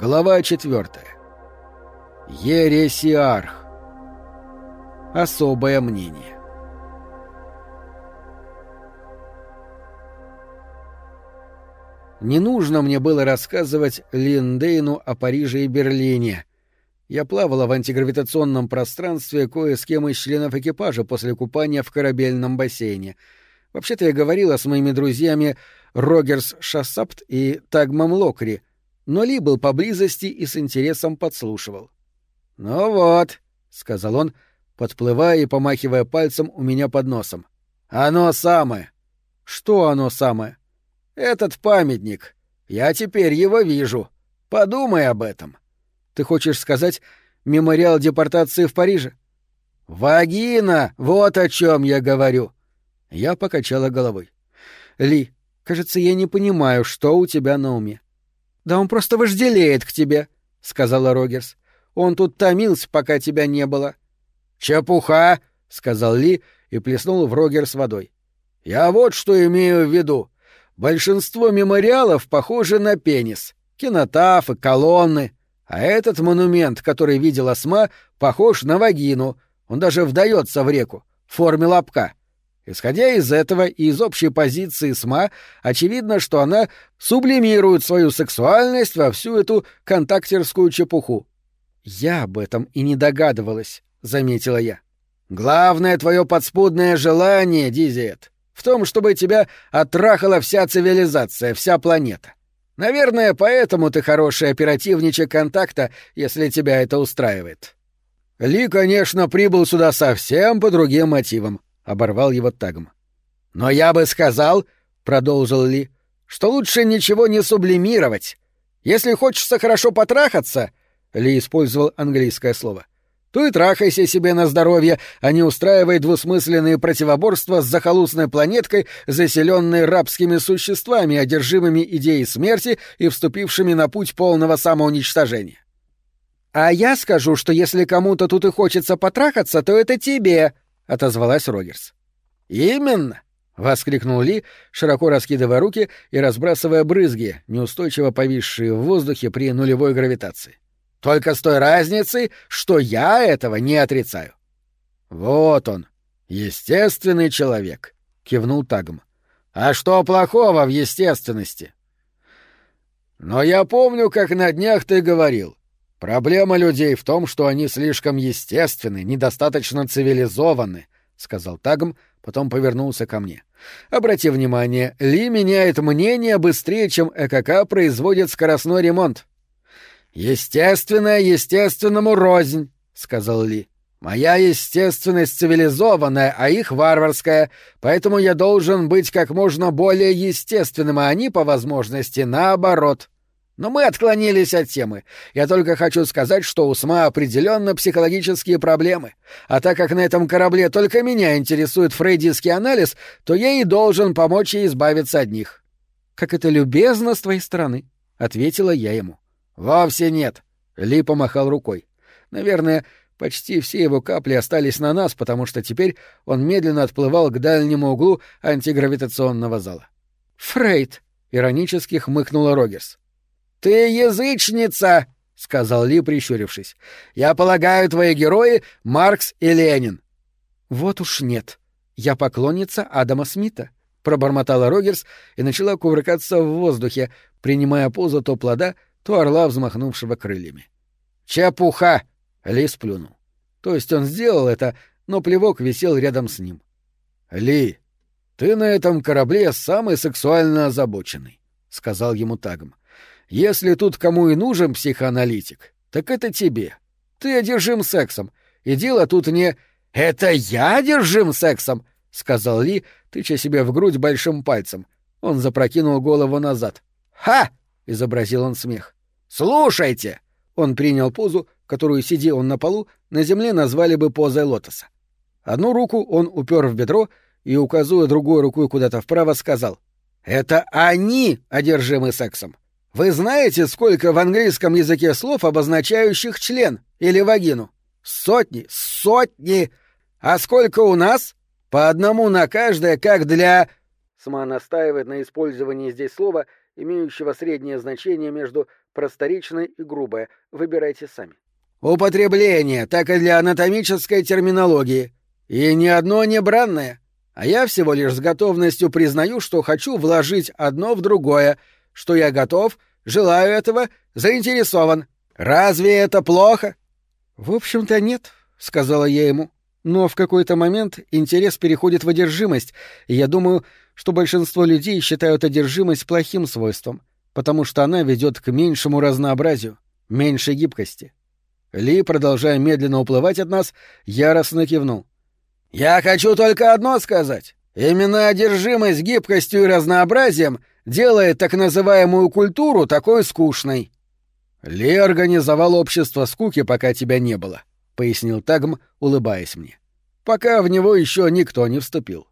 Глава четвертая. Ересиарх. Особое мнение. Не нужно мне было рассказывать Линдейну о Париже и Берлине. Я плавала в антигравитационном пространстве кое с кем из членов экипажа после купания в корабельном бассейне. Вообще-то я говорила с моими друзьями Рогерс Шассапт и Тагмом Локри, но Ли был поблизости и с интересом подслушивал. «Ну вот», — сказал он, подплывая и помахивая пальцем у меня под носом. «Оно самое». «Что оно самое?» «Этот памятник. Я теперь его вижу. Подумай об этом». «Ты хочешь сказать мемориал депортации в Париже?» «Вагина! Вот о чем я говорю!» Я покачала головой. «Ли, кажется, я не понимаю, что у тебя на уме». «Да он просто вожделеет к тебе», — сказала Рогерс. «Он тут томился, пока тебя не было». «Чепуха!» — сказал Ли и плеснул в Рогерс водой. «Я вот что имею в виду. Большинство мемориалов похожи на пенис. Кинотафы, колонны. А этот монумент, который видел Осма, похож на вагину. Он даже вдается в реку, в форме лобка. Исходя из этого и из общей позиции СМА, очевидно, что она сублимирует свою сексуальность во всю эту контактерскую чепуху. «Я об этом и не догадывалась», — заметила я. «Главное твое подспудное желание, Дизиет, в том, чтобы тебя оттрахала вся цивилизация, вся планета. Наверное, поэтому ты хороший оперативничек контакта, если тебя это устраивает». Ли, конечно, прибыл сюда совсем по другим мотивам оборвал его тагом. Но я бы сказал, продолжил Ли, что лучше ничего не сублимировать. Если хочется хорошо потрахаться, Ли использовал английское слово, то и трахайся себе на здоровье, а не устраивай двусмысленные противоборства с захолустной планеткой, заселенной рабскими существами, одержимыми идеей смерти и вступившими на путь полного самоуничтожения. А я скажу, что если кому-то тут и хочется потрахаться, то это тебе, отозвалась Рогерс. Именно, воскликнул Ли, широко раскидывая руки и разбрасывая брызги, неустойчиво повисшие в воздухе при нулевой гравитации. Только с той разницей, что я этого не отрицаю. Вот он, естественный человек, кивнул Тагм. А что плохого в естественности? Но я помню, как на днях ты говорил. Проблема людей в том, что они слишком естественны, недостаточно цивилизованы, сказал Тагм, потом повернулся ко мне. Обрати внимание, Ли меняет мнение быстрее, чем ЭКК производит скоростной ремонт. Естественное естественному рознь, сказал Ли. Моя естественность цивилизованная, а их варварская, поэтому я должен быть как можно более естественным, а они, по возможности, наоборот. Но мы отклонились от темы. Я только хочу сказать, что у СМА определенно психологические проблемы. А так как на этом корабле только меня интересует фрейдистский анализ, то я и должен помочь ей избавиться от них. «Как это любезно с твоей стороны», — ответила я ему. «Вовсе нет», — Ли помахал рукой. «Наверное, почти все его капли остались на нас, потому что теперь он медленно отплывал к дальнему углу антигравитационного зала». «Фрейд», — иронически хмыкнула Рогерс. «Ты язычница!» — сказал Ли, прищурившись. «Я полагаю, твои герои — Маркс и Ленин». «Вот уж нет. Я поклонница Адама Смита», — пробормотала Рогерс и начала кувыркаться в воздухе, принимая позу то плода, то орла, взмахнувшего крыльями. «Чепуха!» — Ли сплюнул. То есть он сделал это, но плевок висел рядом с ним. «Ли, ты на этом корабле самый сексуально озабоченный», — сказал ему Тагом. Если тут кому и нужен психоаналитик, так это тебе. Ты одержим сексом. И дело тут не «Это я одержим сексом!» — сказал Ли, тыча себе в грудь большим пальцем. Он запрокинул голову назад. «Ха!» — изобразил он смех. «Слушайте!» Он принял позу, которую, сидя он на полу, на земле назвали бы позой лотоса. Одну руку он упер в бедро и, указывая другой рукой куда-то вправо, сказал «Это они одержимы сексом. Вы знаете, сколько в английском языке слов, обозначающих член или вагину? Сотни, сотни! А сколько у нас? По одному на каждое, как для... Сма настаивает на использовании здесь слова, имеющего среднее значение между просторечное и грубое. Выбирайте сами. Употребление, так и для анатомической терминологии. И ни одно не бранное. А я всего лишь с готовностью признаю, что хочу вложить одно в другое, что я готов, желаю этого, заинтересован. Разве это плохо? В общем-то нет, сказала я ему. Но в какой-то момент интерес переходит в одержимость, и я думаю, что большинство людей считают одержимость плохим свойством, потому что она ведет к меньшему разнообразию, меньшей гибкости. Ли, продолжая медленно уплывать от нас, яростно кивнул. «Я хочу только одно сказать. Именно одержимость гибкостью и разнообразием делает так называемую культуру такой скучной». «Ли организовал общество скуки, пока тебя не было», — пояснил Тагм, улыбаясь мне. «Пока в него еще никто не вступил».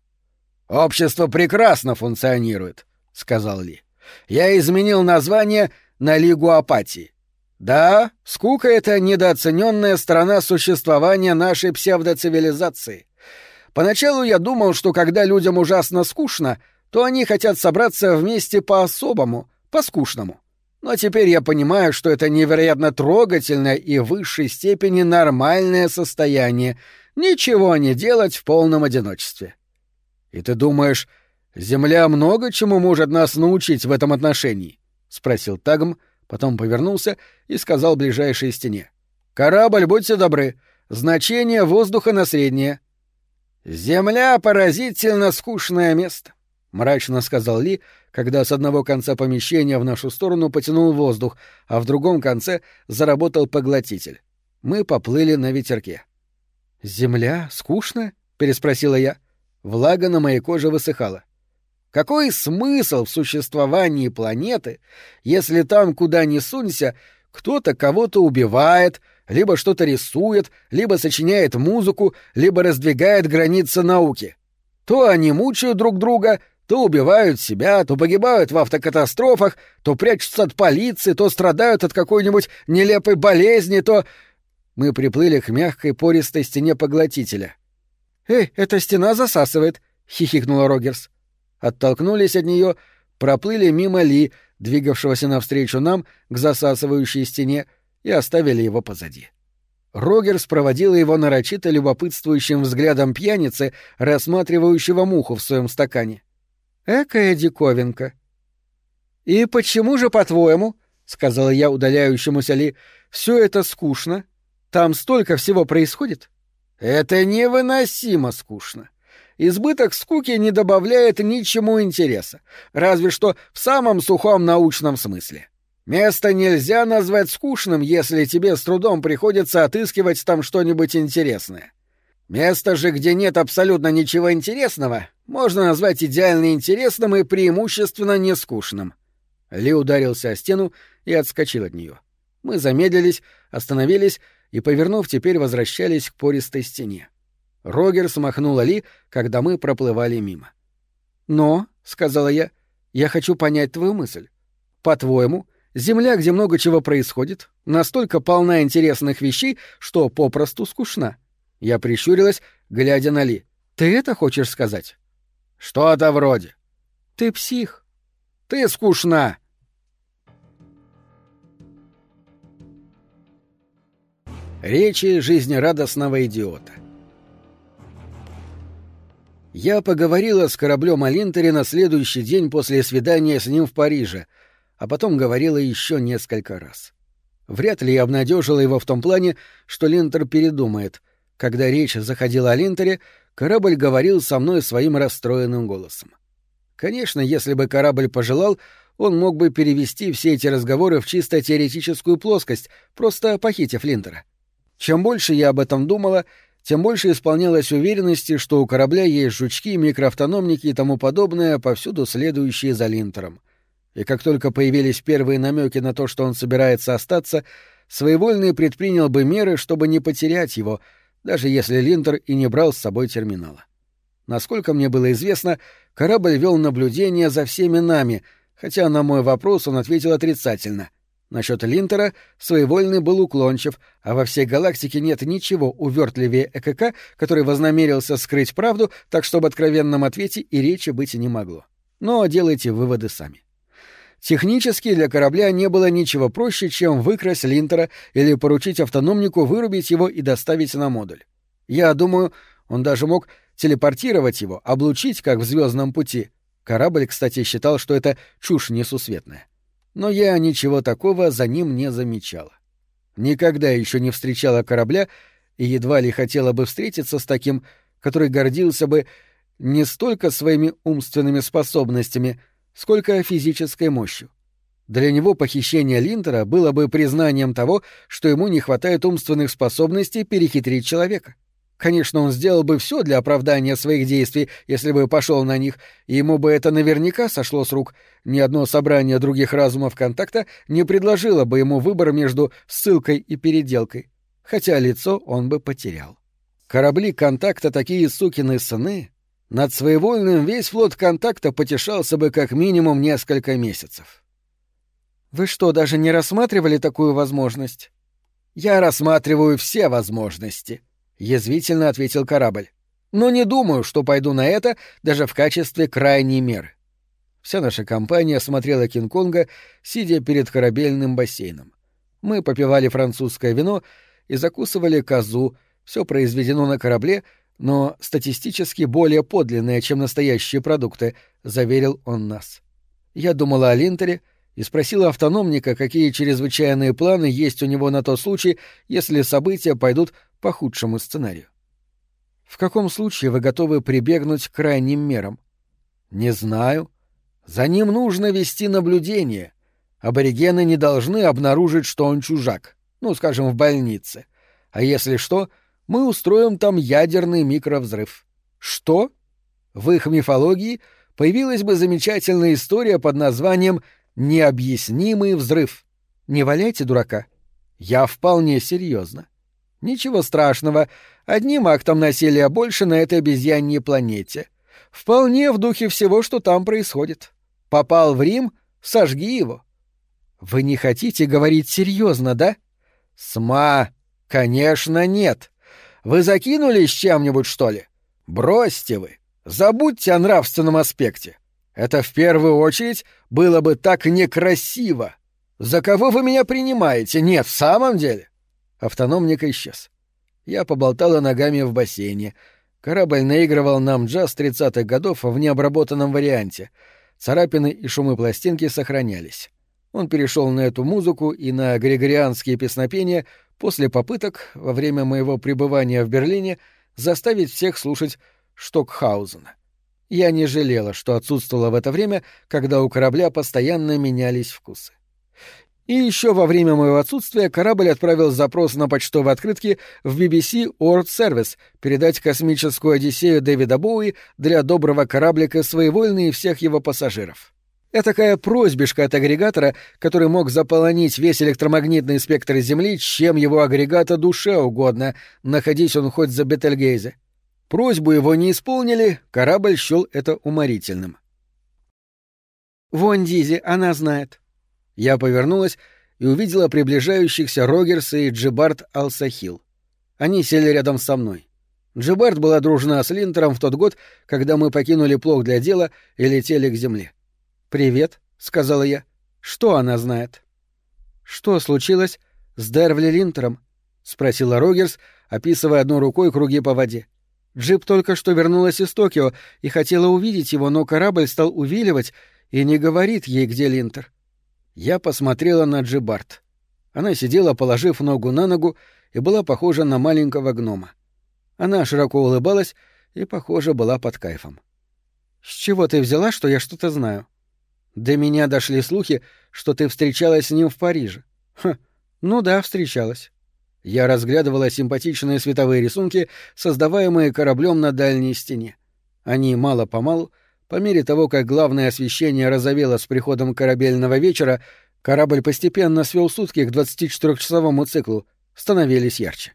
«Общество прекрасно функционирует», — сказал Ли. «Я изменил название на Лигу апатии. Да, скука — это недооцененная сторона существования нашей псевдоцивилизации. Поначалу я думал, что когда людям ужасно скучно, то они хотят собраться вместе по-особому, по-скучному. Но теперь я понимаю, что это невероятно трогательное и в высшей степени нормальное состояние — ничего не делать в полном одиночестве. И ты думаешь, Земля много чему может нас научить в этом отношении? — спросил Тагм, потом повернулся и сказал ближайшей стене. — Корабль, будьте добры, значение воздуха на среднее. — Земля — поразительно скучное место, — мрачно сказал Ли, когда с одного конца помещения в нашу сторону потянул воздух, а в другом конце заработал поглотитель. Мы поплыли на ветерке. «Земля скучная?» — переспросила я. Влага на моей коже высыхала. Какой смысл в существовании планеты, если там, куда ни сунься, кто-то кого-то убивает, либо что-то рисует, либо сочиняет музыку, либо раздвигает границы науки? То они мучают друг друга, то убивают себя, то погибают в автокатастрофах, то прячутся от полиции, то страдают от какой-нибудь нелепой болезни, то... Мы приплыли к мягкой пористой стене поглотителя. «Эй, эта стена засасывает!» — хихикнула Рогерс. Оттолкнулись от нее, проплыли мимо Ли, двигавшегося навстречу нам к засасывающей стене, и оставили его позади. Рогерс проводила его нарочито любопытствующим взглядом пьяницы, рассматривающего муху в своем стакане. Экая диковинка. «И почему же, по-твоему, — сказала я удаляющемуся Ли, — все это скучно? Там столько всего происходит?» «Это невыносимо скучно. Избыток скуки не добавляет ничему интереса, разве что в самом сухом научном смысле. Место нельзя назвать скучным, если тебе с трудом приходится отыскивать там что-нибудь интересное. Место же, где нет абсолютно ничего интересного, можно назвать идеально интересным и преимущественно нескучным. Ли ударился о стену и отскочил от нее. Мы замедлились, остановились и, повернув, теперь возвращались к пористой стене. Рогер смахнула Ли, когда мы проплывали мимо. «Но», — сказала я, — «я хочу понять твою мысль. По-твоему, Земля, где много чего происходит, настолько полна интересных вещей, что попросту скучна?» Я прищурилась, глядя на Ли. «Ты это хочешь сказать?» «Что-то вроде». «Ты псих». «Ты скучна». Речи жизнерадостного идиота. Я поговорила с кораблем о на следующий день после свидания с ним в Париже, а потом говорила еще несколько раз. Вряд ли я обнадежила его в том плане, что Линтер передумает. Когда речь заходила о Линтере, корабль говорил со мной своим расстроенным голосом. Конечно, если бы корабль пожелал, он мог бы перевести все эти разговоры в чисто теоретическую плоскость, просто похитив Линтера. Чем больше я об этом думала, тем больше исполнялась уверенности, что у корабля есть жучки, микроавтономники и тому подобное, повсюду следующие за Линтером. И как только появились первые намеки на то, что он собирается остаться, своевольный предпринял бы меры, чтобы не потерять его, даже если Линтер и не брал с собой терминала. Насколько мне было известно, корабль вел наблюдение за всеми нами, хотя на мой вопрос он ответил отрицательно — Насчет Линтера своевольный был уклончив, а во всей галактике нет ничего увертливее ЭКК, который вознамерился скрыть правду, так чтобы откровенном ответе и речи быть не могло. Но делайте выводы сами. Технически для корабля не было ничего проще, чем выкрасть Линтера или поручить автономнику вырубить его и доставить на модуль. Я думаю, он даже мог телепортировать его, облучить, как в звездном пути. Корабль, кстати, считал, что это чушь несусветная. Но я ничего такого за ним не замечала. Никогда еще не встречала корабля и едва ли хотела бы встретиться с таким, который гордился бы не столько своими умственными способностями, сколько физической мощью. Для него похищение Линтера было бы признанием того, что ему не хватает умственных способностей перехитрить человека. Конечно, он сделал бы все для оправдания своих действий, если бы пошел на них, и ему бы это наверняка сошло с рук. Ни одно собрание других разумов контакта не предложило бы ему выбор между ссылкой и переделкой, хотя лицо он бы потерял. Корабли контакта такие сукины сыны, над своевольным весь флот контакта потешался бы как минимум несколько месяцев. «Вы что, даже не рассматривали такую возможность?» «Я рассматриваю все возможности», — язвительно ответил корабль. «Но не думаю, что пойду на это даже в качестве крайней меры». Вся наша компания смотрела Кинг-Конга, сидя перед корабельным бассейном. Мы попивали французское вино и закусывали козу, все произведено на корабле — но статистически более подлинные, чем настоящие продукты, заверил он нас. Я думала о Линтере и спросила автономника, какие чрезвычайные планы есть у него на тот случай, если события пойдут по худшему сценарию. В каком случае вы готовы прибегнуть к крайним мерам? Не знаю. За ним нужно вести наблюдение. Аборигены не должны обнаружить, что он чужак. Ну, скажем, в больнице. А если что, мы устроим там ядерный микровзрыв. Что? В их мифологии появилась бы замечательная история под названием «Необъяснимый взрыв». Не валяйте дурака. Я вполне серьезно. Ничего страшного, одним актом насилия больше на этой обезьяньей планете. Вполне в духе всего, что там происходит. Попал в Рим — сожги его. Вы не хотите говорить серьезно, да? Сма, конечно, нет. Вы закинулись чем-нибудь, что ли? Бросьте вы. Забудьте о нравственном аспекте. Это в первую очередь было бы так некрасиво. За кого вы меня принимаете? Нет, в самом деле. Автономник исчез. Я поболтала ногами в бассейне. Корабль наигрывал нам джаз тридцатых годов в необработанном варианте. Царапины и шумы пластинки сохранялись. Он перешел на эту музыку и на григорианские песнопения после попыток во время моего пребывания в Берлине заставить всех слушать Штокхаузена. Я не жалела, что отсутствовала в это время, когда у корабля постоянно менялись вкусы. И еще во время моего отсутствия корабль отправил запрос на почтовые открытки в BBC World Service передать космическую Одиссею Дэвида Боуи для доброго кораблика своевольный и всех его пассажиров. Этакая просьбишка от агрегатора, который мог заполонить весь электромагнитный спектр Земли, чем его агрегата душе угодно, находясь он хоть за Бетельгейзе. Просьбу его не исполнили, корабль счел это уморительным. «Вон Дизи, она знает». Я повернулась и увидела приближающихся Рогерса и Джибард Алсахил. Они сели рядом со мной. Джибард была дружна с Линтером в тот год, когда мы покинули плох для дела и летели к земле. «Привет», — сказала я. «Что она знает?» «Что случилось с Дервли Линтером?» — спросила Рогерс, описывая одной рукой круги по воде. Джип только что вернулась из Токио и хотела увидеть его, но корабль стал увиливать и не говорит ей, где Линтер. Я посмотрела на Джибарт. Она сидела, положив ногу на ногу, и была похожа на маленького гнома. Она широко улыбалась и, похоже, была под кайфом. «С чего ты взяла, что я что-то знаю?» До меня дошли слухи, что ты встречалась с ним в Париже. Ха, ну да, встречалась. Я разглядывала симпатичные световые рисунки, создаваемые кораблем на дальней стене. Они мало-помалу, по мере того, как главное освещение разовело с приходом корабельного вечера, корабль постепенно свел сутки к 24-часовому циклу, становились ярче.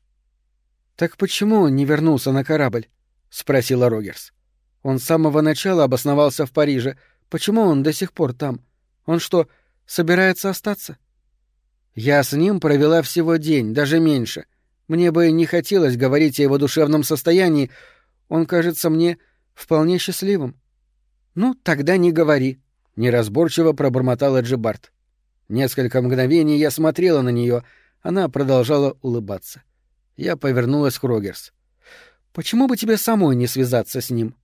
«Так почему он не вернулся на корабль?» — спросила Рогерс. «Он с самого начала обосновался в Париже, Почему он до сих пор там? Он что, собирается остаться? Я с ним провела всего день, даже меньше. Мне бы не хотелось говорить о его душевном состоянии. Он кажется мне вполне счастливым. Ну, тогда не говори. — неразборчиво пробормотала Джибард. Несколько мгновений я смотрела на нее, она продолжала улыбаться. Я повернулась к Рогерс. «Почему бы тебе самой не связаться с ним?»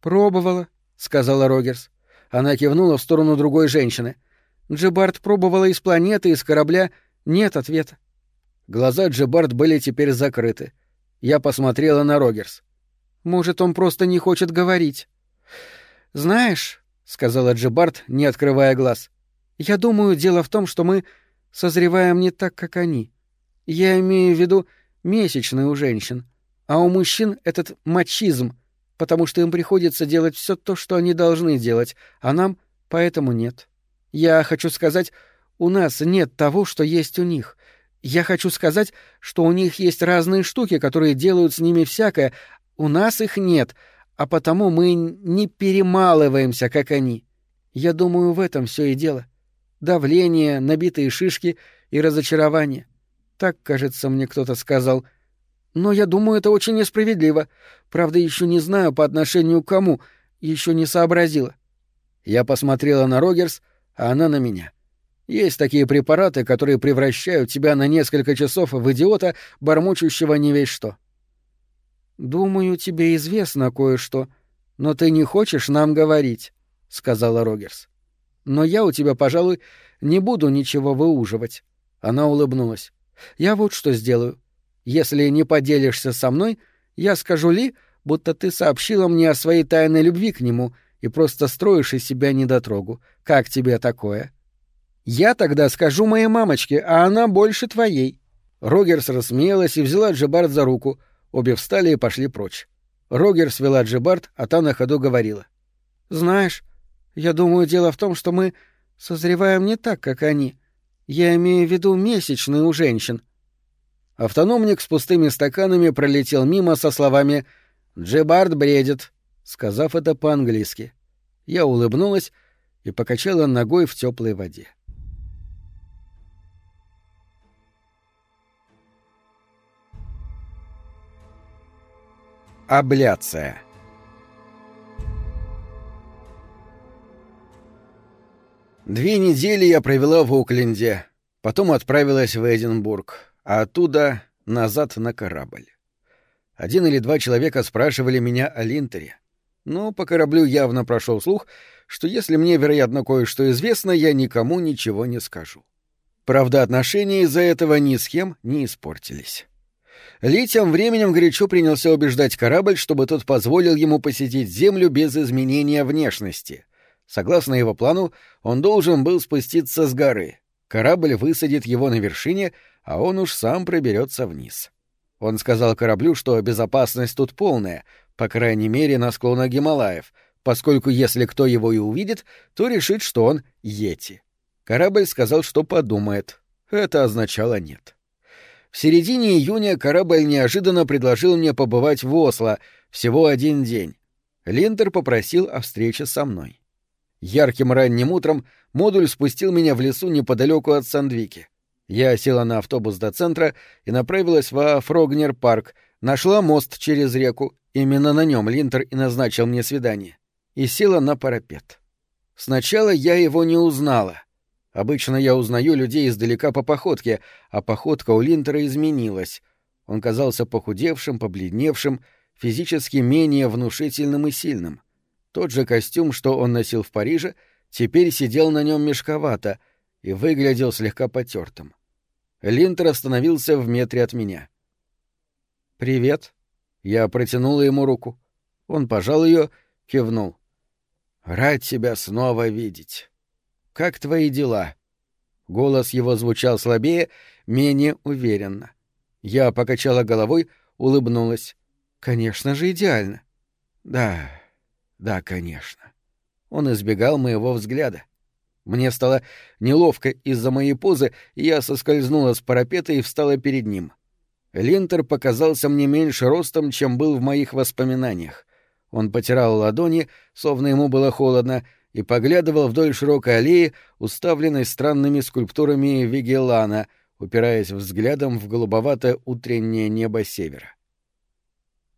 «Пробовала», — сказала Рогерс. Она кивнула в сторону другой женщины. Джибард пробовала из планеты, из корабля. Нет ответа. Глаза Джибард были теперь закрыты. Я посмотрела на Рогерс. «Может, он просто не хочет говорить?» «Знаешь», — сказала Джибард, не открывая глаз, — «я думаю, дело в том, что мы созреваем не так, как они. Я имею в виду месячные у женщин, а у мужчин этот мачизм, потому что им приходится делать все то, что они должны делать, а нам поэтому нет. Я хочу сказать, у нас нет того, что есть у них. Я хочу сказать, что у них есть разные штуки, которые делают с ними всякое, у нас их нет, а потому мы не перемалываемся, как они. Я думаю, в этом все и дело. Давление, набитые шишки и разочарование. Так, кажется, мне кто-то сказал. Но я думаю, это очень несправедливо. Правда, еще не знаю по отношению к кому, еще не сообразила. Я посмотрела на Рогерс, а она на меня. Есть такие препараты, которые превращают тебя на несколько часов в идиота, бормочущего не весь что. Думаю, тебе известно кое-что, но ты не хочешь нам говорить, сказала Рогерс. Но я у тебя, пожалуй, не буду ничего выуживать. Она улыбнулась. Я вот что сделаю. Если не поделишься со мной, я скажу Ли, будто ты сообщила мне о своей тайной любви к нему и просто строишь из себя недотрогу. Как тебе такое? Я тогда скажу моей мамочке, а она больше твоей. Рогерс рассмеялась и взяла Джебард за руку. Обе встали и пошли прочь. Рогерс вела Джебард, а та на ходу говорила. «Знаешь, я думаю, дело в том, что мы созреваем не так, как они. Я имею в виду месячные у женщин. Автономник с пустыми стаканами пролетел мимо со словами «Джебард бредит», сказав это по-английски. Я улыбнулась и покачала ногой в теплой воде. Абляция Две недели я провела в Окленде, потом отправилась в Эдинбург а оттуда назад на корабль. Один или два человека спрашивали меня о Линтере. Но по кораблю явно прошел слух, что если мне, вероятно, кое-что известно, я никому ничего не скажу. Правда, отношения из-за этого ни с кем не испортились. Ли тем временем горячо принялся убеждать корабль, чтобы тот позволил ему посетить Землю без изменения внешности. Согласно его плану, он должен был спуститься с горы. Корабль высадит его на вершине, а он уж сам проберется вниз. Он сказал кораблю, что безопасность тут полная, по крайней мере, на склонах Гималаев, поскольку если кто его и увидит, то решит, что он Йети. Корабль сказал, что подумает. Это означало нет. В середине июня корабль неожиданно предложил мне побывать в Осло всего один день. Линтер попросил о встрече со мной. Ярким ранним утром модуль спустил меня в лесу неподалеку от Сандвики. Я села на автобус до центра и направилась во Фрогнер-парк, нашла мост через реку, именно на нем Линтер и назначил мне свидание, и села на парапет. Сначала я его не узнала. Обычно я узнаю людей издалека по походке, а походка у Линтера изменилась. Он казался похудевшим, побледневшим, физически менее внушительным и сильным. Тот же костюм, что он носил в Париже, теперь сидел на нем мешковато — и выглядел слегка потертым. Линтер остановился в метре от меня. «Привет». Я протянула ему руку. Он пожал ее, кивнул. «Рад тебя снова видеть. Как твои дела?» Голос его звучал слабее, менее уверенно. Я покачала головой, улыбнулась. «Конечно же, идеально». «Да, да, конечно». Он избегал моего взгляда. Мне стало неловко из-за моей позы, и я соскользнула с парапета и встала перед ним. Линтер показался мне меньше ростом, чем был в моих воспоминаниях. Он потирал ладони, словно ему было холодно, и поглядывал вдоль широкой аллеи, уставленной странными скульптурами Вигелана, упираясь взглядом в голубоватое утреннее небо севера.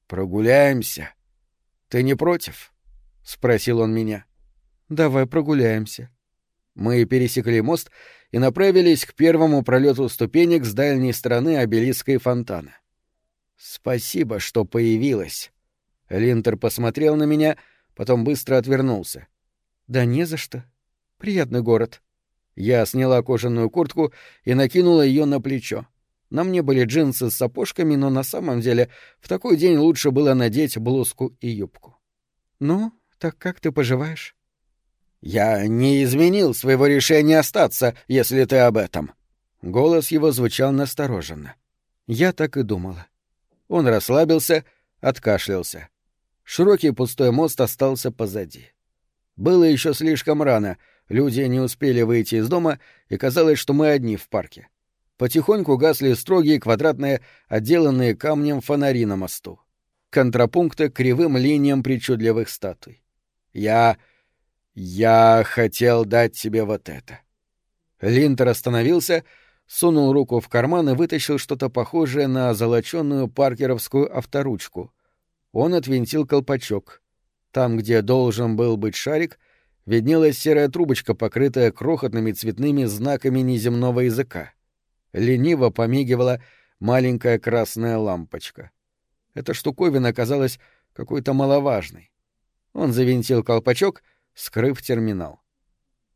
«Прогуляемся. Ты не против?» — спросил он меня. Давай прогуляемся. Мы пересекли мост и направились к первому пролету ступенек с дальней стороны обелиска и фонтана. «Спасибо, что появилась». Линтер посмотрел на меня, потом быстро отвернулся. «Да не за что. Приятный город». Я сняла кожаную куртку и накинула ее на плечо. На мне были джинсы с сапожками, но на самом деле в такой день лучше было надеть блузку и юбку. «Ну, так как ты поживаешь?» «Я не изменил своего решения остаться, если ты об этом». Голос его звучал настороженно. «Я так и думала». Он расслабился, откашлялся. Широкий пустой мост остался позади. Было еще слишком рано, люди не успели выйти из дома, и казалось, что мы одни в парке. Потихоньку гасли строгие квадратные, отделанные камнем фонари на мосту. Контрапункты кривым линиям причудливых статуй. Я... я хотел дать тебе вот это. Линтер остановился, сунул руку в карман и вытащил что-то похожее на золоченную паркеровскую авторучку. Он отвинтил колпачок. Там, где должен был быть шарик, виднелась серая трубочка, покрытая крохотными цветными знаками неземного языка. Лениво помигивала маленькая красная лампочка. Эта штуковина оказалась какой-то маловажной. Он завинтил колпачок, скрыв терминал.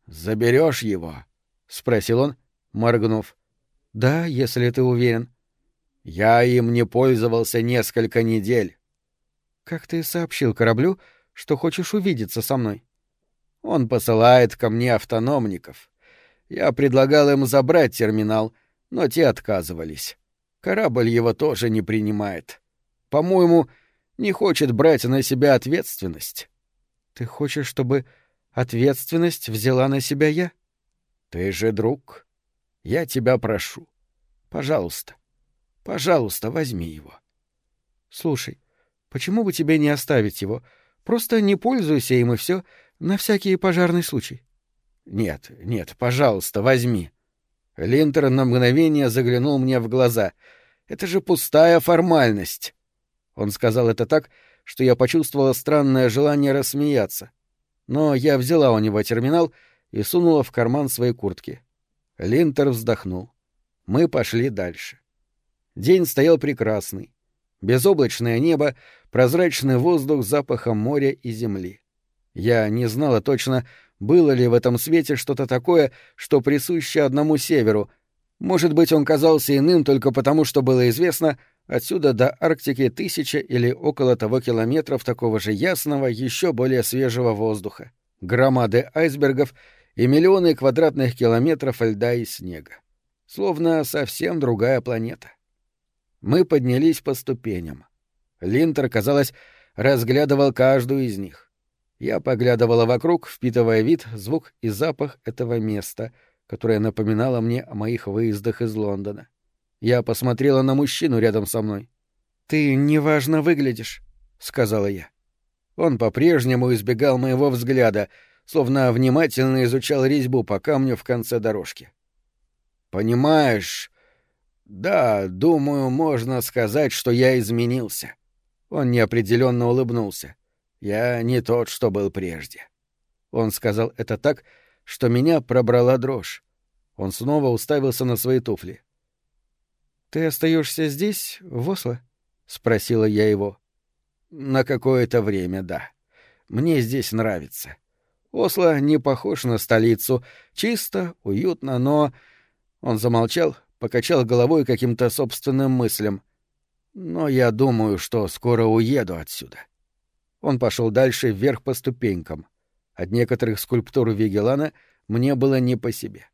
Заберешь его? спросил он, моргнув. Да, если ты уверен. Я им не пользовался несколько недель. Как ты сообщил кораблю, что хочешь увидеться со мной? Он посылает ко мне автономников. Я предлагал им забрать терминал, но те отказывались. Корабль его тоже не принимает. По-моему, не хочет брать на себя ответственность. Ты хочешь, чтобы ответственность взяла на себя я? Ты же друг. Я тебя прошу. Пожалуйста. Пожалуйста, возьми его. Слушай, почему бы тебе не оставить его? Просто не пользуйся им и все, на всякий пожарный случай. Нет, нет, пожалуйста, возьми. Линтер на мгновение заглянул мне в глаза. Это же пустая формальность. Он сказал это так, что я почувствовала странное желание рассмеяться. Но я взяла у него терминал и сунула в карман своей куртки. Линтер вздохнул. Мы пошли дальше. День стоял прекрасный. Безоблачное небо, прозрачный воздух с запахом моря и земли. Я не знала точно, было ли в этом свете что-то такое, что присуще одному северу. Может быть, он казался иным только потому, что было известно, отсюда до Арктики тысяча или около того километров такого же ясного, еще более свежего воздуха, громады айсбергов и миллионы квадратных километров льда и снега. Словно совсем другая планета. Мы поднялись по ступеням. Линтер, казалось, разглядывал каждую из них. Я поглядывала вокруг, впитывая вид, звук и запах этого места, которое напоминало мне о моих выездах из Лондона. Я посмотрела на мужчину рядом со мной. «Ты неважно выглядишь», — сказала я. Он по-прежнему избегал моего взгляда, словно внимательно изучал резьбу по камню в конце дорожки. «Понимаешь...» «Да, думаю, можно сказать, что я изменился». Он неопределенно улыбнулся. Я не тот, что был прежде. Он сказал это так, что меня пробрала дрожь. Он снова уставился на свои туфли. Ты остаешься здесь, в Осло? спросила я его. На какое-то время, да. Мне здесь нравится. Осло не похож на столицу, чисто, уютно, но Он замолчал, покачал головой каким-то собственным мыслям. Но я думаю, что скоро уеду отсюда. Он пошел дальше вверх по ступенькам. От некоторых скульптур Вигелана мне было не по себе.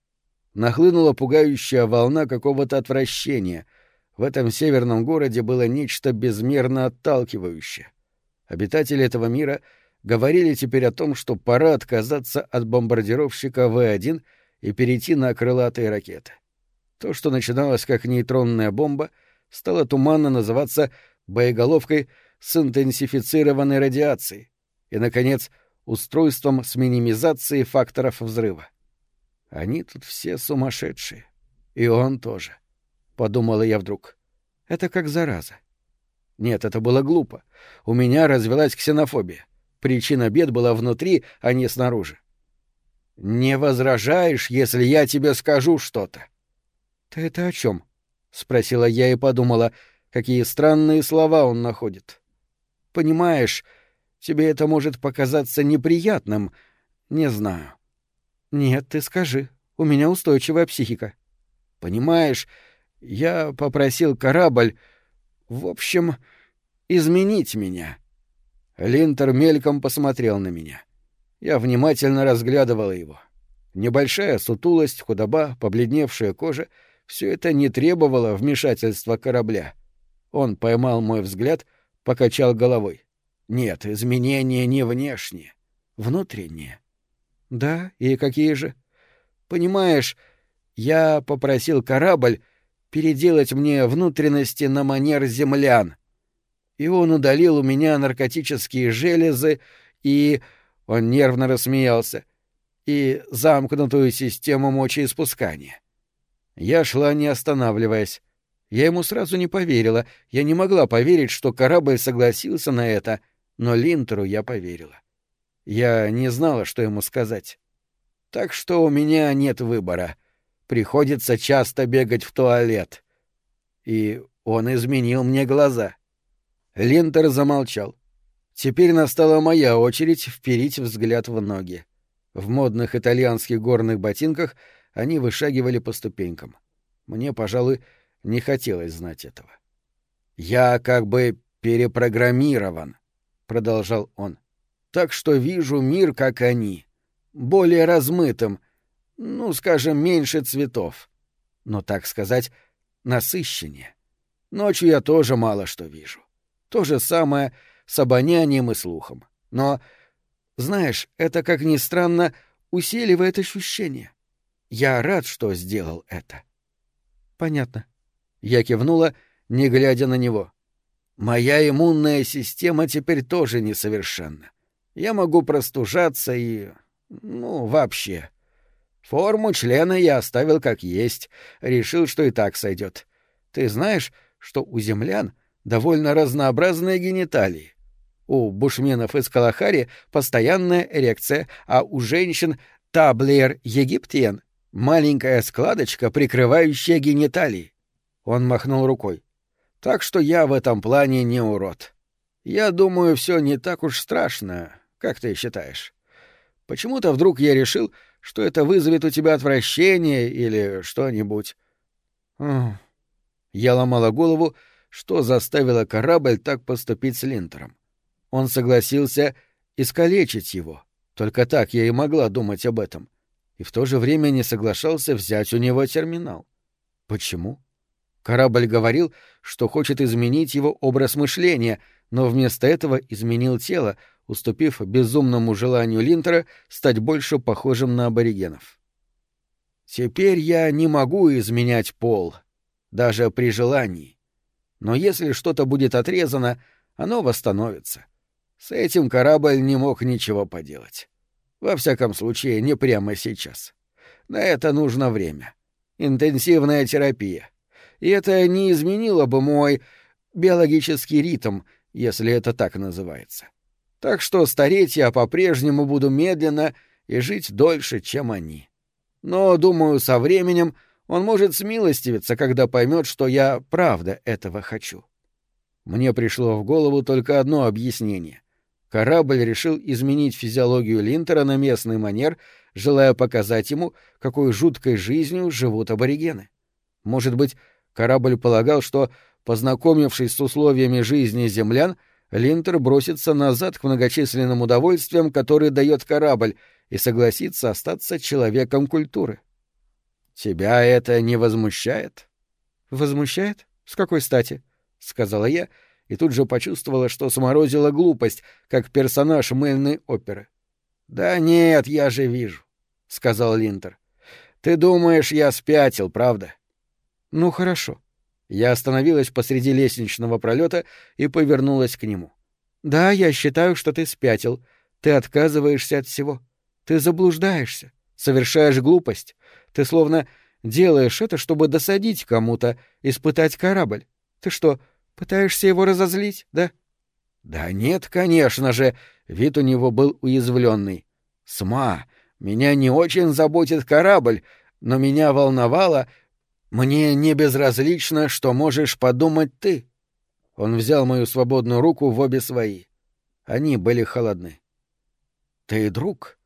Нахлынула пугающая волна какого-то отвращения. В этом северном городе было нечто безмерно отталкивающее. Обитатели этого мира говорили теперь о том, что пора отказаться от бомбардировщика В-1 и перейти на крылатые ракеты. То, что начиналось как нейтронная бомба, стало туманно называться боеголовкой с интенсифицированной радиацией и, наконец, устройством с минимизацией факторов взрыва. Они тут все сумасшедшие. И он тоже. Подумала я вдруг. Это как зараза. Нет, это было глупо. У меня развелась ксенофобия. Причина бед была внутри, а не снаружи. не возражаешь, если я тебе скажу что-то? Ты это о чем? спросила я и подумала, какие странные слова он находит. Понимаешь, тебе это может показаться неприятным, не знаю. Нет, ты скажи. У меня устойчивая психика. Понимаешь, я попросил корабль, в общем, изменить меня. Линтер мельком посмотрел на меня. Я внимательно разглядывал его. Небольшая сутулость, худоба, побледневшая кожа — все это не требовало вмешательства корабля. Он поймал мой взгляд, покачал головой. Нет, изменения не внешние, внутренние. Да, и какие же? Понимаешь, я попросил корабль переделать мне внутренности на манер землян. И он удалил у меня наркотические железы и... Он нервно рассмеялся. И замкнутую систему мочеиспускания. Я шла, не останавливаясь. Я ему сразу не поверила. Я не могла поверить, что корабль согласился на это, но Линтеру я поверила. Я не знала, что ему сказать. Так что у меня нет выбора. Приходится часто бегать в туалет. И он изменил мне глаза. Линтер замолчал. Теперь настала моя очередь вперить взгляд в ноги. В модных итальянских горных ботинках они вышагивали по ступенькам. Мне, пожалуй, не хотелось знать этого. «Я как бы перепрограммирован», — продолжал он. «Так что вижу мир, как они. Более размытым, ну, скажем, меньше цветов. Но, так сказать, насыщеннее. Ночью я тоже мало что вижу. То же самое с обонянием и слухом. Но, знаешь, это, как ни странно, усиливает ощущение. Я рад, что сделал это. Понятно. Я кивнула, не глядя на него. Моя иммунная система теперь тоже несовершенна. Я могу простужаться и... ну, вообще. Форму члена я оставил как есть, решил, что и так сойдет. Ты знаешь, что у землян довольно разнообразные гениталии. У бушменов из Калахари постоянная эрекция, а у женщин таблер египтиен — маленькая складочка, прикрывающая гениталии. Он махнул рукой. Так что я в этом плане не урод. Я думаю, все не так уж страшно, как ты считаешь. Почему-то вдруг я решил, что это вызовет у тебя отвращение или что-нибудь. Я ломала голову, что заставило корабль так поступить с Линтером. Он согласился искалечить его. Только так я и могла думать об этом. И в то же время не соглашался взять у него терминал. Почему? Корабль говорил, что хочет изменить его образ мышления, но вместо этого изменил тело, уступив безумному желанию Линтера стать больше похожим на аборигенов. «Теперь я не могу изменять пол, даже при желании. Но если что-то будет отрезано, оно восстановится. С этим корабль не мог ничего поделать. Во всяком случае, не прямо сейчас. На это нужно время. Интенсивная терапия. И это не изменило бы мой биологический ритм, если это так называется. Так что стареть я по-прежнему буду медленно и жить дольше, чем они. Но, думаю, со временем он может смилостивиться, когда поймет, что я правда этого хочу. Мне пришло в голову только одно объяснение. Корабль решил изменить физиологию Линтера на местный манер, желая показать ему, какой жуткой жизнью живут аборигены. Может быть, корабль полагал, что, познакомившись с условиями жизни землян, Линтер бросится назад к многочисленным удовольствиям, которые дает корабль, и согласится остаться человеком культуры. «Тебя это не возмущает?» «Возмущает? С какой стати?» — сказала я, — и тут же почувствовала, что сморозила глупость, как персонаж мыльной оперы. «Да нет, я же вижу», — сказал Линтер. «Ты думаешь, я спятил, правда?» «Ну хорошо». Я остановилась посреди лестничного пролета и повернулась к нему. «Да, я считаю, что ты спятил. Ты отказываешься от всего. Ты заблуждаешься, совершаешь глупость. Ты словно делаешь это, чтобы досадить кому-то, испытать корабль. Ты что, Пытаешься его разозлить, да? Да нет, конечно же. Вид у него был уязвленный. Сма, Меня не очень заботит корабль, но меня волновало... Мне не безразлично, что можешь подумать ты. Он взял мою свободную руку в обе свои. Они были холодны. Ты друг.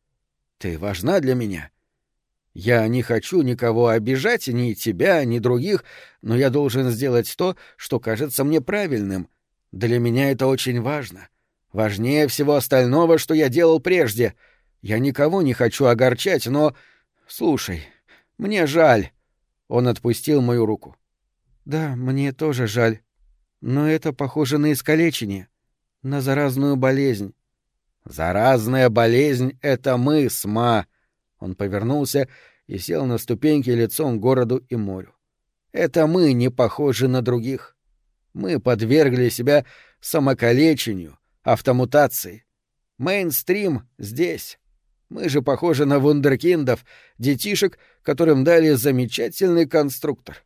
Ты важна для меня. Я не хочу никого обижать, ни тебя, ни других, но я должен сделать то, что кажется мне правильным. Для меня это очень важно. Важнее всего остального, что я делал прежде. Я никого не хочу огорчать, но... Слушай, мне жаль. Он отпустил мою руку. Да, мне тоже жаль. Но это похоже на искалечение, на заразную болезнь. Заразная болезнь — это мы, Сма. Он повернулся и сел на ступеньки лицом к городу и морю. Это мы не похожи на других. Мы подвергли себя самокалечению, автомутации. Мейнстрим здесь. Мы же похожи на вундеркиндов, детишек, которым дали замечательный конструктор.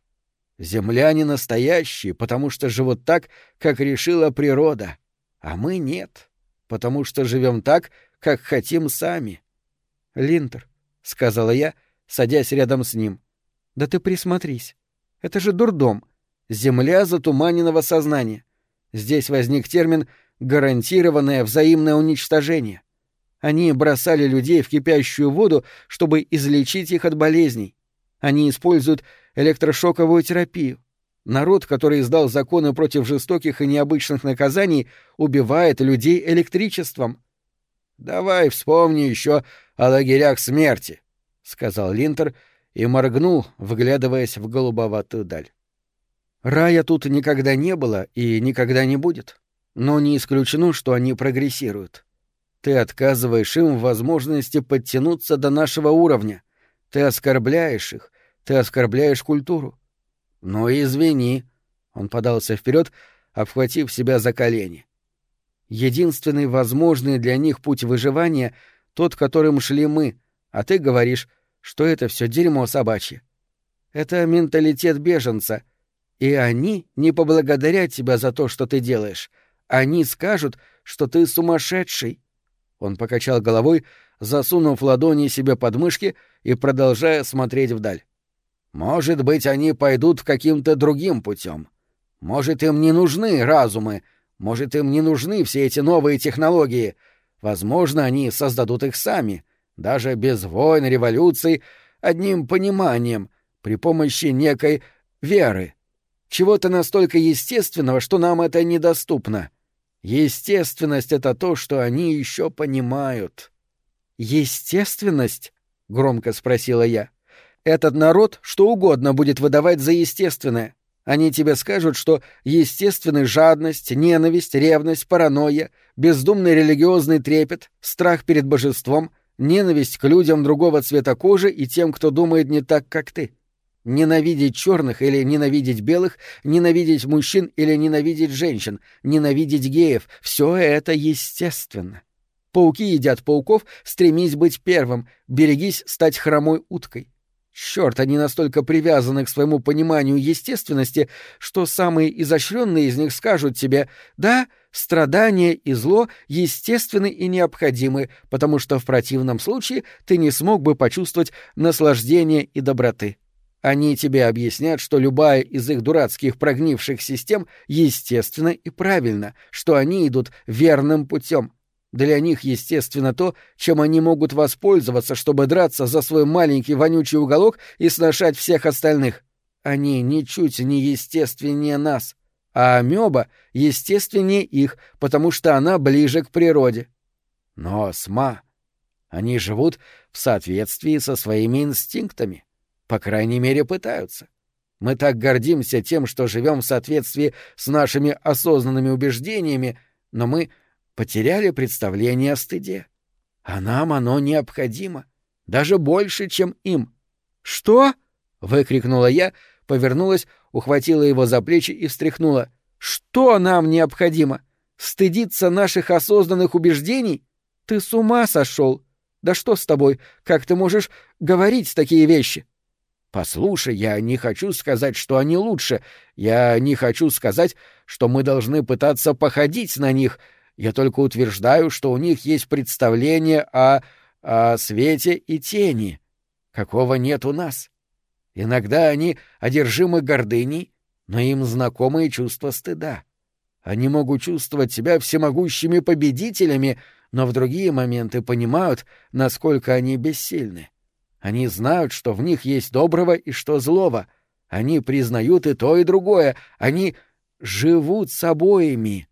Земляне настоящие, потому что живут так, как решила природа, а мы нет, потому что живем так, как хотим сами. — Линтер, — сказала я, садясь рядом с ним, — да ты присмотрись. Это же дурдом. Земля затуманенного сознания. Здесь возник термин «гарантированное взаимное уничтожение». Они бросали людей в кипящую воду, чтобы излечить их от болезней. Они используют электрошоковую терапию. Народ, который издал законы против жестоких и необычных наказаний, убивает людей электричеством. «Давай вспомни еще о лагерях смерти», — сказал Линтер и моргнул, вглядываясь в голубоватую даль. «Рая тут никогда не было и никогда не будет, но не исключено, что они прогрессируют. Ты отказываешь им в возможности подтянуться до нашего уровня. Ты оскорбляешь их, ты оскорбляешь культуру. Но извини, он подался вперед, обхватив себя за колени. Единственный возможный для них путь выживания — тот, которым шли мы, а ты говоришь, что это все дерьмо собачье. Это менталитет беженца, и они не поблагодарят тебя за то, что ты делаешь. Они скажут, что ты сумасшедший. Он покачал головой, засунув ладони себе под мышки и продолжая смотреть вдаль. «Может быть, они пойдут каким-то другим путем. Может, им не нужны разумы, может, им не нужны все эти новые технологии. Возможно, они создадут их сами, даже без войн, революций, одним пониманием, при помощи некой веры. Чего-то настолько естественного, что нам это недоступно. Естественность — это то, что они еще понимают. «Естественность?» — громко спросила я. «Этот народ что угодно будет выдавать за естественное. Они тебе скажут, что естественны жадность, ненависть, ревность, паранойя, бездумный религиозный трепет, страх перед божеством, ненависть к людям другого цвета кожи и тем, кто думает не так, как ты. Ненавидеть черных или ненавидеть белых, ненавидеть мужчин или ненавидеть женщин, ненавидеть геев — все это естественно. Пауки едят пауков, стремись быть первым, берегись стать хромой уткой. Черт, они настолько привязаны к своему пониманию естественности, что самые изощренные из них скажут тебе «Да, страдания и зло естественны и необходимы, потому что в противном случае ты не смог бы почувствовать наслаждение и доброты». Они тебе объяснят, что любая из их дурацких прогнивших систем естественна и правильна, что они идут верным путем. Для них естественно то, чем они могут воспользоваться, чтобы драться за свой маленький вонючий уголок и сношать всех остальных. Они ничуть не естественнее нас, а амеба естественнее их, потому что она ближе к природе. Но сма... Они живут в соответствии со своими инстинктами. По крайней мере, пытаются. Мы так гордимся тем, что живем в соответствии с нашими осознанными убеждениями, но мы потеряли представление о стыде. А нам оно необходимо. Даже больше, чем им. «Что?» — выкрикнула я, повернулась, ухватила его за плечи и встряхнула. «Что нам необходимо? Стыдиться наших осознанных убеждений? Ты с ума сошел! Да что с тобой? Как ты можешь говорить такие вещи?» Послушай, я не хочу сказать, что они лучше. Я не хочу сказать, что мы должны пытаться походить на них. Я только утверждаю, что у них есть представление о... о свете и тени, какого нет у нас. Иногда они одержимы гордыней, но им знакомы и чувство стыда. Они могут чувствовать себя всемогущими победителями, но в другие моменты понимают, насколько они бессильны. Они знают, что в них есть доброго и что злого. Они признают и то, и другое. Они живут с обоими.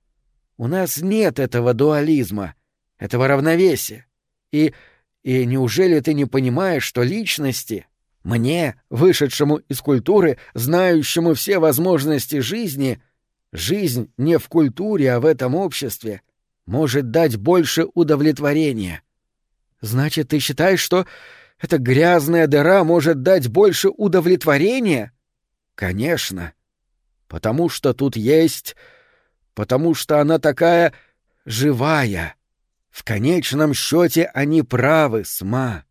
У нас нет этого дуализма, этого равновесия. И... и неужели ты не понимаешь, что личности, мне, вышедшему из культуры, знающему все возможности жизни, жизнь не в культуре, а в этом обществе, может дать больше удовлетворения? Значит, ты считаешь, что эта грязная дыра может дать больше удовлетворения? Конечно. Потому что тут есть потому что она такая живая. В конечном счете они правы, Сма.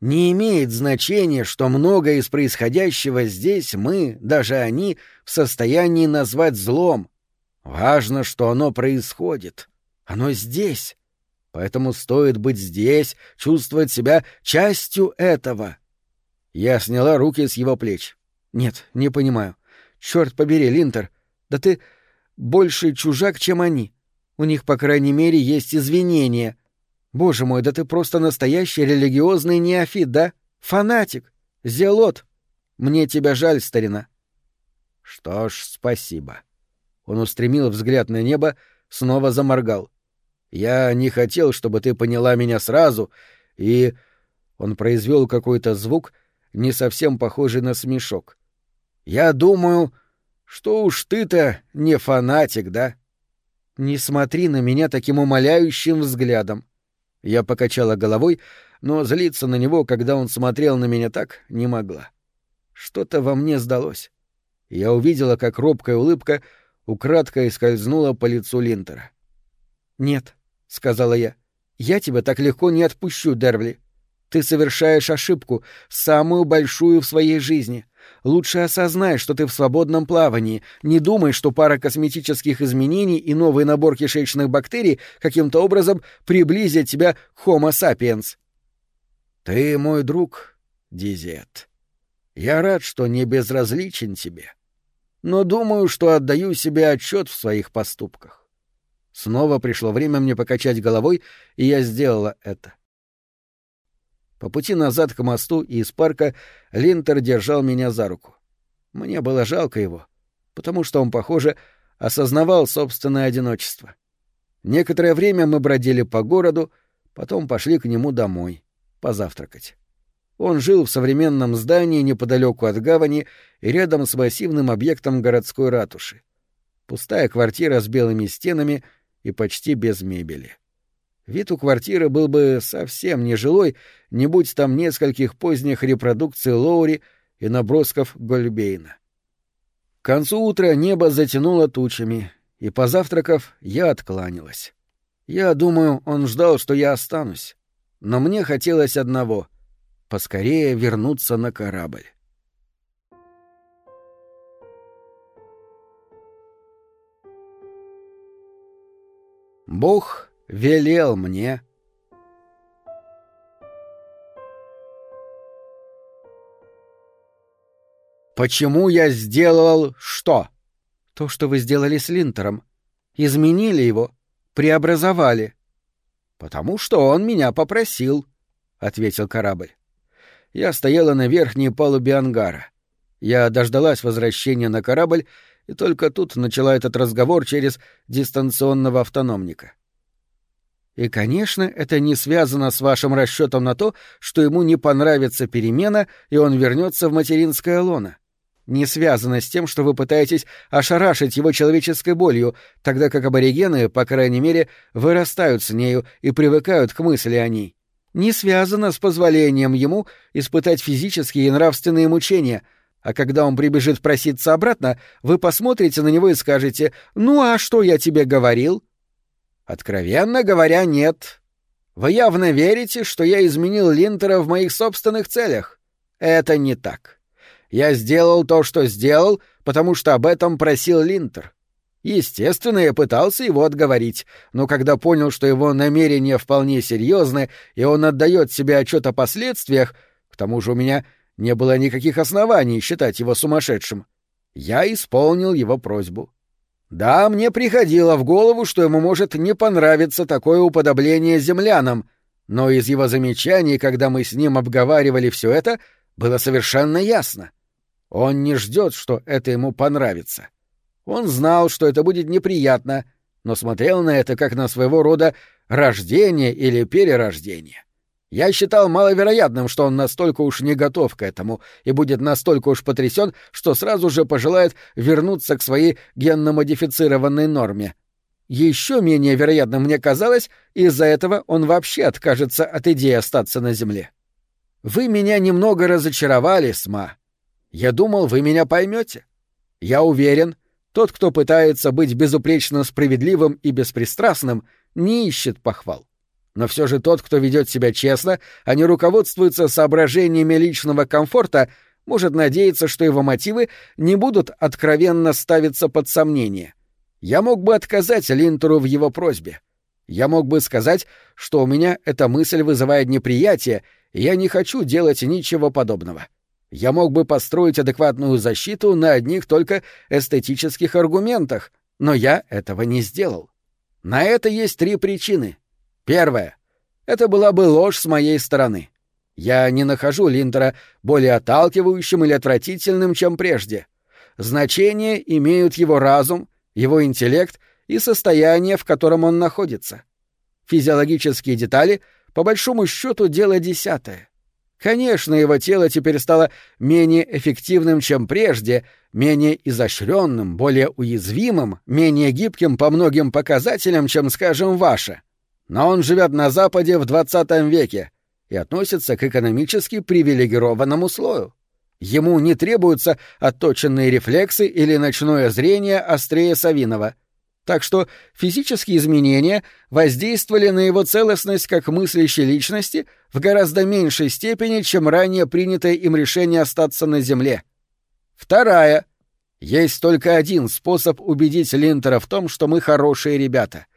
Не имеет значения, что многое из происходящего здесь мы, даже они, в состоянии назвать злом. Важно, что оно происходит. Оно здесь. Поэтому стоит быть здесь, чувствовать себя частью этого. Я сняла руки с его плеч. Нет, не понимаю. Черт побери, Линтер, да ты больше чужак, чем они. У них, по крайней мере, есть извинения. Боже мой, да ты просто настоящий религиозный неофит, да? Фанатик, зелот. Мне тебя жаль, старина. Что ж, спасибо. Он устремил взгляд на небо, снова заморгал. Я не хотел, чтобы ты поняла меня сразу, и... Он произвел какой-то звук, не совсем похожий на смешок. Я думаю, что уж ты-то не фанатик, да? Не смотри на меня таким умоляющим взглядом. Я покачала головой, но злиться на него, когда он смотрел на меня так, не могла. Что-то во мне сдалось. Я увидела, как робкая улыбка украдкой скользнула по лицу Линтера. «Нет», — сказала я, — «я тебя так легко не отпущу, Дервли. Ты совершаешь ошибку, самую большую в своей жизни. Лучше осознай, что ты в свободном плавании. Не думай, что пара косметических изменений и новый набор кишечных бактерий каким-то образом приблизят тебя к Homo sapiens. Ты мой друг, Дизет. Я рад, что не безразличен тебе. Но думаю, что отдаю себе отчет в своих поступках. Снова пришло время мне покачать головой, и я сделала это. — по пути назад к мосту и из парка Линтер держал меня за руку. Мне было жалко его, потому что он, похоже, осознавал собственное одиночество. Некоторое время мы бродили по городу, потом пошли к нему домой, позавтракать. Он жил в современном здании неподалеку от гавани и рядом с массивным объектом городской ратуши. Пустая квартира с белыми стенами и почти без мебели. Вид у квартиры был бы совсем нежилой, не будь там нескольких поздних репродукций Лоури и набросков Гольбейна. К концу утра небо затянуло тучами, и, позавтракав, я откланялась. Я думаю, он ждал, что я останусь. Но мне хотелось одного — поскорее вернуться на корабль. Бог велел мне. Почему я сделал что? То, что вы сделали с Линтером. Изменили его, преобразовали. Потому что он меня попросил, ответил корабль. Я стояла на верхней палубе ангара. Я дождалась возвращения на корабль и только тут начала этот разговор через дистанционного автономника. И, конечно, это не связано с вашим расчетом на то, что ему не понравится перемена, и он вернется в материнское лоно. Не связано с тем, что вы пытаетесь ошарашить его человеческой болью, тогда как аборигены, по крайней мере, вырастают с нею и привыкают к мысли о ней. Не связано с позволением ему испытать физические и нравственные мучения, а когда он прибежит проситься обратно, вы посмотрите на него и скажете «Ну а что я тебе говорил?» Откровенно говоря, нет. Вы явно верите, что я изменил Линтера в моих собственных целях. Это не так. Я сделал то, что сделал, потому что об этом просил Линтер. Естественно, я пытался его отговорить, но когда понял, что его намерения вполне серьезны, и он отдает себе отчет о последствиях, к тому же у меня не было никаких оснований считать его сумасшедшим, я исполнил его просьбу. Да, мне приходило в голову, что ему может не понравиться такое уподобление землянам, но из его замечаний, когда мы с ним обговаривали все это, было совершенно ясно. Он не ждет, что это ему понравится. Он знал, что это будет неприятно, но смотрел на это как на своего рода рождение или перерождение. Я считал маловероятным, что он настолько уж не готов к этому и будет настолько уж потрясен, что сразу же пожелает вернуться к своей генно-модифицированной норме. Еще менее вероятным мне казалось, из-за этого он вообще откажется от идеи остаться на Земле. Вы меня немного разочаровали, Сма. Я думал, вы меня поймете. Я уверен, тот, кто пытается быть безупречно справедливым и беспристрастным, не ищет похвал. Но все же тот, кто ведет себя честно, а не руководствуется соображениями личного комфорта, может надеяться, что его мотивы не будут откровенно ставиться под сомнение. Я мог бы отказать Линтеру в его просьбе. Я мог бы сказать, что у меня эта мысль вызывает неприятие, и я не хочу делать ничего подобного. Я мог бы построить адекватную защиту на одних только эстетических аргументах, но я этого не сделал. На это есть три причины — Первое. Это была бы ложь с моей стороны. Я не нахожу Линтера более отталкивающим или отвратительным, чем прежде. Значение имеют его разум, его интеллект и состояние, в котором он находится. Физиологические детали, по большому счету, дело десятое. Конечно, его тело теперь стало менее эффективным, чем прежде, менее изощренным, более уязвимым, менее гибким по многим показателям, чем, скажем, ваше. Но он живет на Западе в 20 веке и относится к экономически привилегированному слою. Ему не требуются отточенные рефлексы или ночное зрение острее Савинова. Так что физические изменения воздействовали на его целостность как мыслящей личности в гораздо меньшей степени, чем ранее принятое им решение остаться на Земле. Вторая. Есть только один способ убедить Линтера в том, что мы хорошие ребята —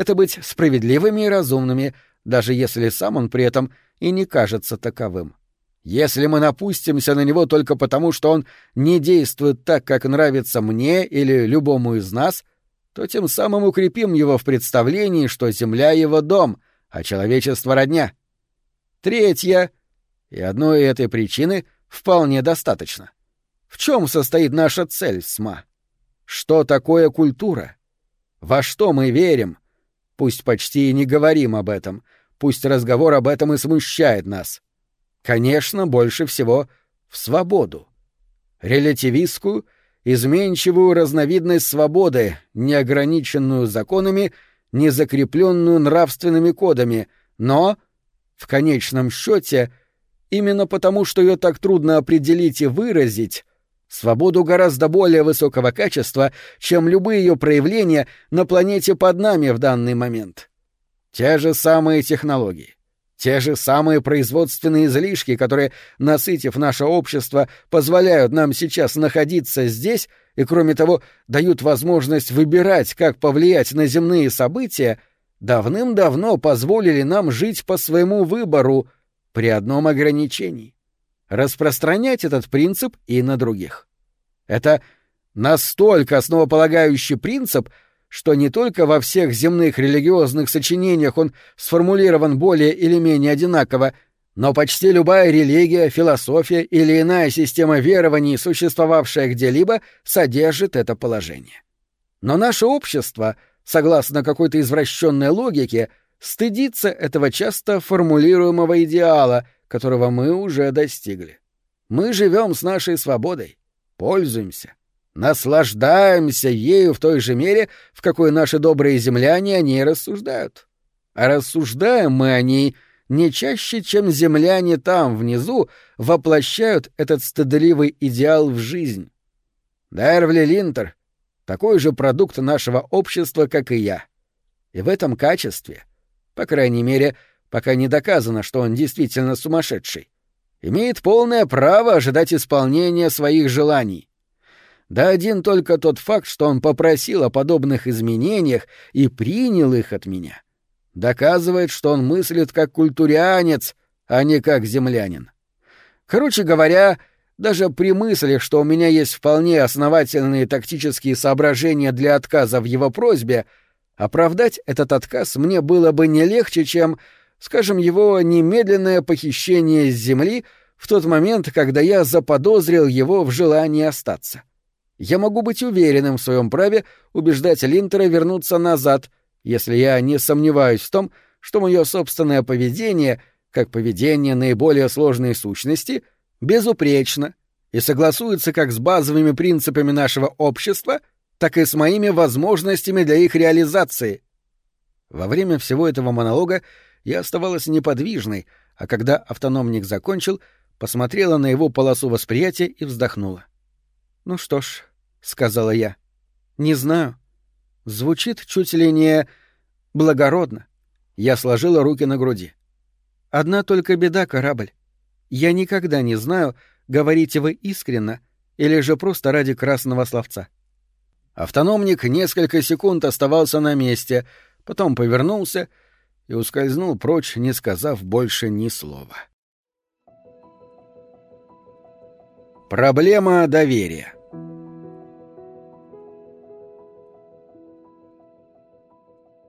это быть справедливыми и разумными, даже если сам он при этом и не кажется таковым. Если мы напустимся на него только потому, что он не действует так, как нравится мне или любому из нас, то тем самым укрепим его в представлении, что Земля — его дом, а человечество — родня. Третье, и одной этой причины вполне достаточно. В чем состоит наша цель, СМА? Что такое культура? Во что мы верим? Пусть почти и не говорим об этом, пусть разговор об этом и смущает нас. Конечно, больше всего в свободу. Релятивистскую, изменчивую разновидность свободы, неограниченную законами, не закрепленную нравственными кодами, но, в конечном счете, именно потому, что ее так трудно определить и выразить, свободу гораздо более высокого качества, чем любые ее проявления на планете под нами в данный момент. Те же самые технологии, те же самые производственные излишки, которые, насытив наше общество, позволяют нам сейчас находиться здесь и, кроме того, дают возможность выбирать, как повлиять на земные события, давным-давно позволили нам жить по своему выбору при одном ограничении распространять этот принцип и на других. Это настолько основополагающий принцип, что не только во всех земных религиозных сочинениях он сформулирован более или менее одинаково, но почти любая религия, философия или иная система верований, существовавшая где-либо, содержит это положение. Но наше общество, согласно какой-то извращенной логике, стыдится этого часто формулируемого идеала — которого мы уже достигли. Мы живем с нашей свободой, пользуемся, наслаждаемся ею в той же мере, в какой наши добрые земляне о ней рассуждают. А рассуждаем мы о ней не чаще, чем земляне там, внизу, воплощают этот стыдливый идеал в жизнь. Дервли Линтер — такой же продукт нашего общества, как и я. И в этом качестве, по крайней мере, — пока не доказано, что он действительно сумасшедший, имеет полное право ожидать исполнения своих желаний. Да один только тот факт, что он попросил о подобных изменениях и принял их от меня, доказывает, что он мыслит как культурианец, а не как землянин. Короче говоря, даже при мысли, что у меня есть вполне основательные тактические соображения для отказа в его просьбе, оправдать этот отказ мне было бы не легче, чем, скажем, его немедленное похищение с земли в тот момент, когда я заподозрил его в желании остаться. Я могу быть уверенным в своем праве убеждать Линтера вернуться назад, если я не сомневаюсь в том, что мое собственное поведение, как поведение наиболее сложной сущности, безупречно и согласуется как с базовыми принципами нашего общества, так и с моими возможностями для их реализации. Во время всего этого монолога я оставалась неподвижной, а когда автономник закончил, посмотрела на его полосу восприятия и вздохнула. Ну что ж, — сказала я. «Не знаю. Звучит чуть ли не благородно». Я сложила руки на груди. «Одна только беда, корабль. Я никогда не знаю, говорите вы искренно или же просто ради красного словца». Автономник несколько секунд оставался на месте, потом повернулся и ускользнул прочь, не сказав больше ни слова. Проблема доверия.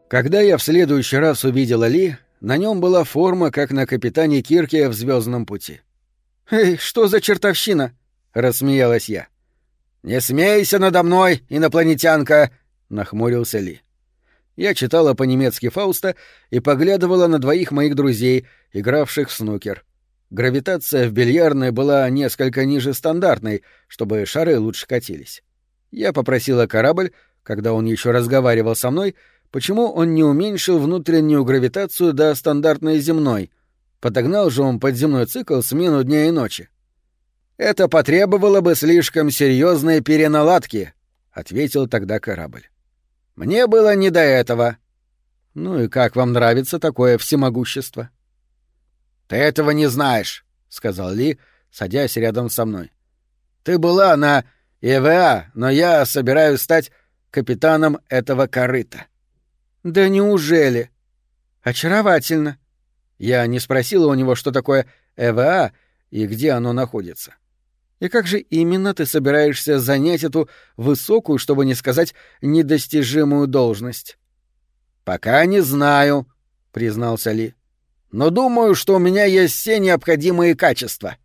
Когда я в следующий раз увидела Ли, на нем была форма, как на капитане Кирке в Звездном пути. «Эй, что за чертовщина?» — рассмеялась я. «Не смейся надо мной, инопланетянка!» — нахмурился Ли. Я читала по-немецки Фауста и поглядывала на двоих моих друзей, игравших в снукер. Гравитация в бильярдной была несколько ниже стандартной, чтобы шары лучше катились. Я попросила корабль, когда он еще разговаривал со мной, Почему он не уменьшил внутреннюю гравитацию до стандартной земной? Подогнал же он под земной цикл смену дня и ночи. Это потребовало бы слишком серьезной переналадки, ответил тогда корабль. Мне было не до этого. Ну и как вам нравится такое всемогущество? Ты этого не знаешь, сказал Ли, садясь рядом со мной. Ты была на ЕВА, но я собираюсь стать капитаном этого корыта. Да неужели? Очаровательно. Я не спросила у него, что такое ЭВА и где оно находится. И как же именно ты собираешься занять эту высокую, чтобы не сказать недостижимую должность? Пока не знаю, признался Ли. Но думаю, что у меня есть все необходимые качества.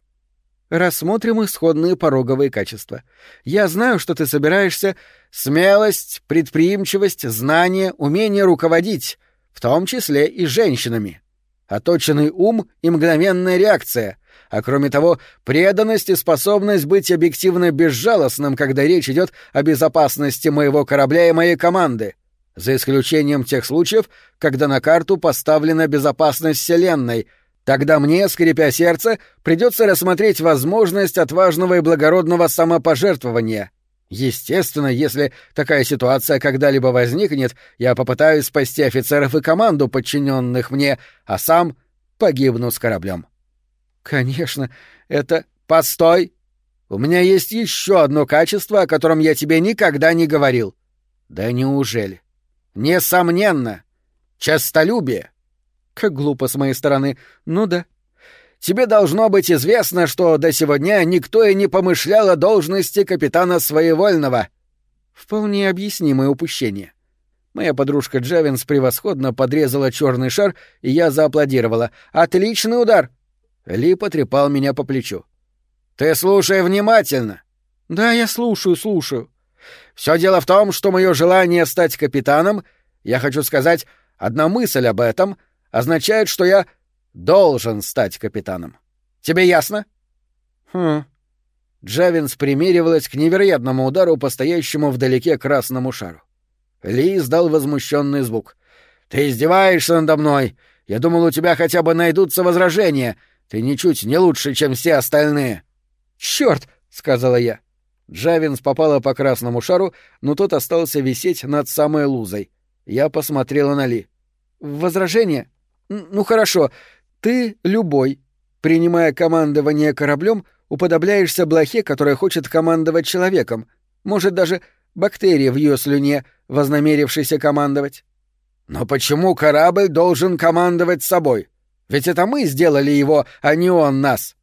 Рассмотрим исходные пороговые качества. Я знаю, что ты собираешься смелость, предприимчивость, знание, умение руководить, в том числе и женщинами. Оточенный ум и мгновенная реакция, а кроме того, преданность и способность быть объективно безжалостным, когда речь идет о безопасности моего корабля и моей команды, за исключением тех случаев, когда на карту поставлена безопасность Вселенной — Тогда мне, скрипя сердце, придется рассмотреть возможность отважного и благородного самопожертвования. Естественно, если такая ситуация когда-либо возникнет, я попытаюсь спасти офицеров и команду, подчиненных мне, а сам погибну с кораблем. Конечно, это... Постой! У меня есть еще одно качество, о котором я тебе никогда не говорил. Да неужели? Несомненно. Честолюбие. Как глупо с моей стороны. Ну да. Тебе должно быть известно, что до сегодня никто и не помышлял о должности капитана своевольного. Вполне объяснимое упущение. Моя подружка Джавинс превосходно подрезала черный шар, и я зааплодировала. «Отличный удар!» Ли потрепал меня по плечу. «Ты слушай внимательно!» «Да, я слушаю, слушаю. Все дело в том, что мое желание стать капитаном, я хочу сказать, одна мысль об этом означает, что я должен стать капитаном. Тебе ясно? Хм. Джавинс примеривалась к невероятному удару по стоящему вдалеке красному шару. Ли издал возмущенный звук. «Ты издеваешься надо мной! Я думал, у тебя хотя бы найдутся возражения. Ты ничуть не лучше, чем все остальные». «Чёрт!» — сказала я. Джавинс попала по красному шару, но тот остался висеть над самой лузой. Я посмотрела на Ли. «Возражение? Ну хорошо, ты любой, принимая командование кораблем, уподобляешься блохе, которая хочет командовать человеком. Может, даже бактерии в ее слюне, вознамерившейся командовать. Но почему корабль должен командовать собой? Ведь это мы сделали его, а не он нас.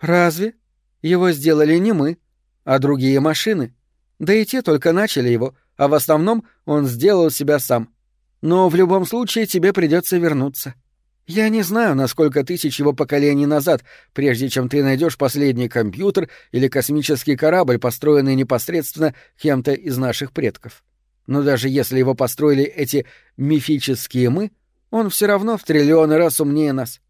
Разве? Его сделали не мы, а другие машины. Да и те только начали его, а в основном он сделал себя сам. Но в любом случае тебе придется вернуться. Я не знаю, на сколько тысяч его поколений назад, прежде чем ты найдешь последний компьютер или космический корабль, построенный непосредственно кем-то из наших предков. Но даже если его построили эти мифические мы, он все равно в триллионы раз умнее нас.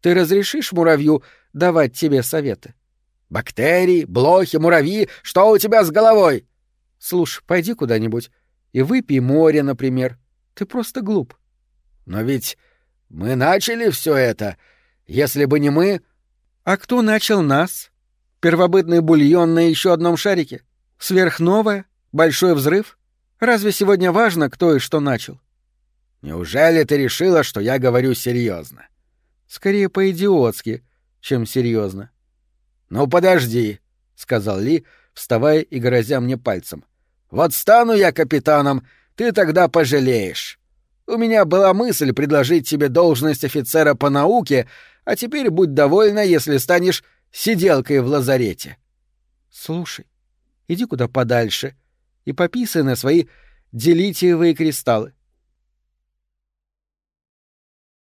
Ты разрешишь муравью давать тебе советы? Бактерии, блохи, муравьи, что у тебя с головой? Слушай, пойди куда-нибудь и выпей море, например. Ты просто глуп. Но ведь мы начали все это. Если бы не мы... А кто начал нас? Первобытный бульон на еще одном шарике? Сверхновая? Большой взрыв? Разве сегодня важно, кто и что начал? Неужели ты решила, что я говорю серьезно? Скорее по-идиотски, чем серьезно. Ну подожди, сказал Ли, вставая и грозя мне пальцем. Вот стану я капитаном, ты тогда пожалеешь. У меня была мысль предложить тебе должность офицера по науке, а теперь будь довольна, если станешь сиделкой в лазарете. Слушай, иди куда подальше и пописай на свои делитиевые кристаллы.